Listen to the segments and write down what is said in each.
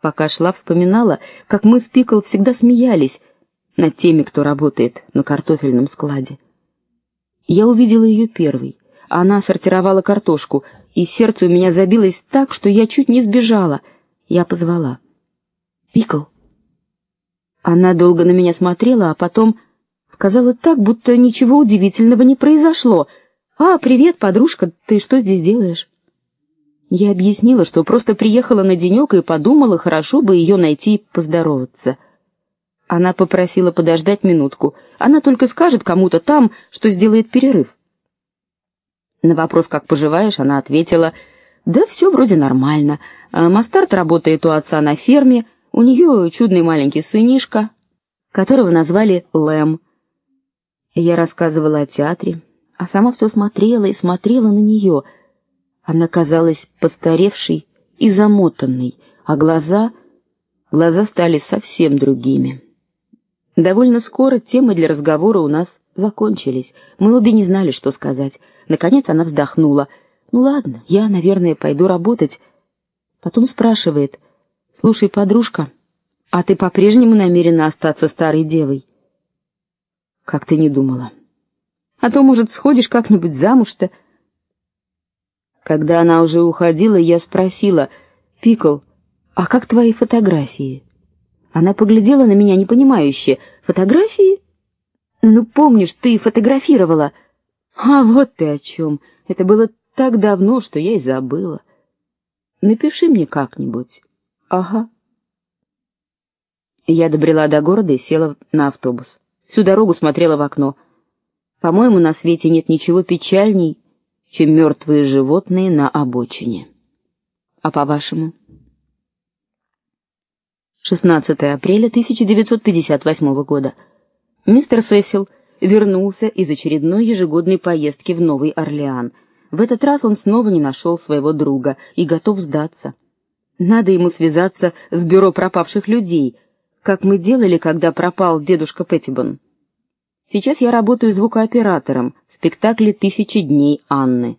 Пока шла, вспоминала, как мы с Пикл всегда смеялись над теми, кто работает на картофельном складе. Я увидела ее первой. Она сортировала картошку, и сердце у меня забилось так, что я чуть не сбежала. Я позвала: "Пикл". Она долго на меня смотрела, а потом сказала так, будто ничего удивительного не произошло. "А, привет, подружка, ты что здесь делаешь?" Я объяснила, что просто приехала на денек и подумала, хорошо бы ее найти и поздороваться. Она попросила подождать минутку. Она только скажет кому-то там, что сделает перерыв. На вопрос, как поживаешь, она ответила: "Да все вроде нормально. А Мастарт работает у отца на ферме, у нее чудный маленький сынишка, которого назвали Лэм". Я рассказывала о театре, а сама все смотрела и смотрела на нее. Она казалась постаревшей и замотанной, а глаза глаза стали совсем другими. Довольно скоро темы для разговора у нас закончились. Мы обе не знали, что сказать. Наконец она вздохнула. Ну ладно, я, наверное, пойду работать. Потом спрашивает: "Слушай, подружка, а ты по-прежнему намерена остаться старой девой?" Как ты не думала? А то, может, сходишь как-нибудь замуж-то? Когда она уже уходила, я спросила: "Пикл, а как твои фотографии?" Она поглядела на меня непонимающе. Фотографии? Ну, помнишь, ты фотографировала. А вот ты о чем. Это было так давно, что я и забыла. Напиши мне как-нибудь. Ага. Я добрела до города и села на автобус. Всю дорогу смотрела в окно. По-моему, на свете нет ничего печальней, чем мертвые животные на обочине. А по-вашему? 16 апреля 1958 года. Мистер Сесил вернулся из очередной ежегодной поездки в Новый Орлеан. В этот раз он снова не нашел своего друга и готов сдаться. Надо ему связаться с бюро пропавших людей, как мы делали, когда пропал дедушка Петтибон. Сейчас я работаю звукооператором в спектакле Тысячи дней Анны.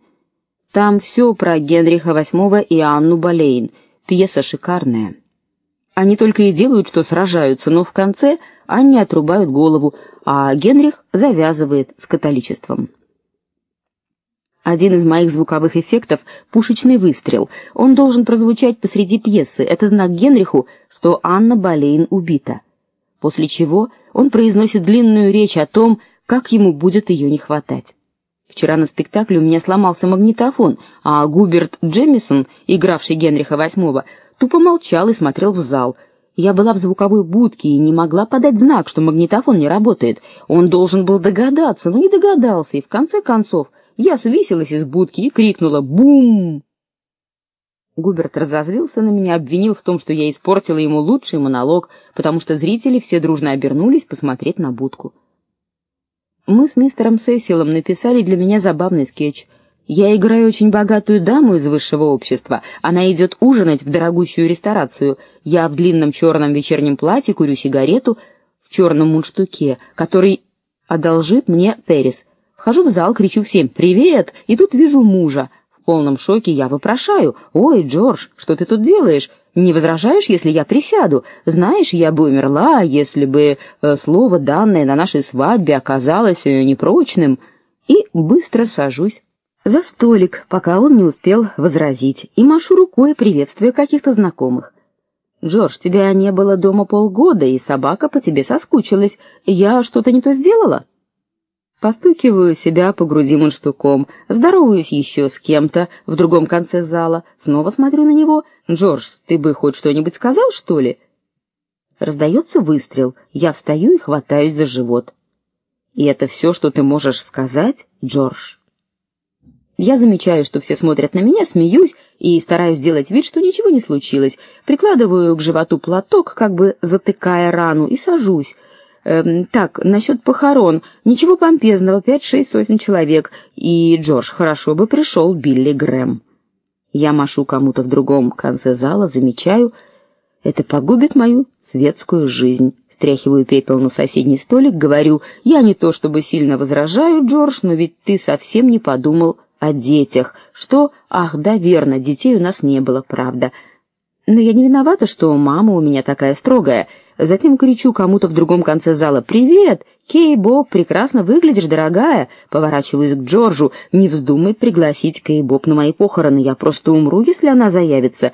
Там все про Генриха VIII и Анну Болейн. Пьеса шикарная. Они только и делают, что сражаются, но в конце Анне отрубают голову, а Генрих завязывает с католичеством. Один из моих звуковых эффектов пушечный выстрел. Он должен прозвучать посреди пьесы. Это знак Генриху, что Анна Болейн убита. После чего он произносит длинную речь о том, как ему будет ее не хватать. Вчера на спектакле у меня сломался магнитофон, а Губерт Джемисон, игравший Генриха VIII, тупо молчал и смотрел в зал. Я была в звуковой будке и не могла подать знак, что магнитофон не работает. Он должен был догадаться, но не догадался, и в конце концов я свесилась из будки и крикнула: "Бум!" Губерт разозлился на меня, обвинил в том, что я испортила ему лучший монолог, потому что зрители все дружно обернулись посмотреть на будку. Мы с мистером Сесилом написали для меня забавный скетч. Я играю очень богатую даму из высшего общества. Она идет ужинать в дорогущую ресторацию. Я в длинном черном вечернем платье курю сигарету в черном мундштуке, который одолжит мне Перис. Вхожу в зал, кричу всем: "Привет!" И тут вижу мужа. В полном шоке я вопрошаю: "Ой, Джордж, что ты тут делаешь? Не возражаешь, если я присяду? Знаешь, я бы умерла, если бы э, слово данное на нашей свадьбе оказалось э, непрочным". И быстро сажусь за столик, пока он не успел возразить, и машу рукой, приветствуя каких-то знакомых. Джордж, тебя не было дома полгода, и собака по тебе соскучилась. Я что-то не то сделала? Постукиваю себя по груди мундштуком, здороваюсь еще с кем-то в другом конце зала, снова смотрю на него. Джордж, ты бы хоть что-нибудь сказал, что ли? Раздается выстрел. Я встаю и хватаюсь за живот. И это все, что ты можешь сказать, Джордж? Я замечаю, что все смотрят на меня, смеюсь и стараюсь сделать вид, что ничего не случилось. Прикладываю к животу платок, как бы затыкая рану, и сажусь. Эм, так, насчет похорон. Ничего помпезного, пять-шесть сотен человек. И Джордж хорошо бы пришел Билли Грэм. Я машу кому-то в другом конце зала, замечаю, это погубит мою светскую жизнь. Стряхиваю пепел на соседний столик, говорю: "Я не то чтобы сильно возражаю, Джордж, но ведь ты совсем не подумал о детях. Что? Ах, да, верно, детей у нас не было, правда. Но я не виновата, что мама у меня такая строгая. Затем кричу кому-то в другом конце зала: "Привет, Кей Боб, прекрасно выглядишь, дорогая". Поворачиваюсь к Джорджу: "Не вздумай пригласить Кей Боб на мои похороны, я просто умру, если она заявится".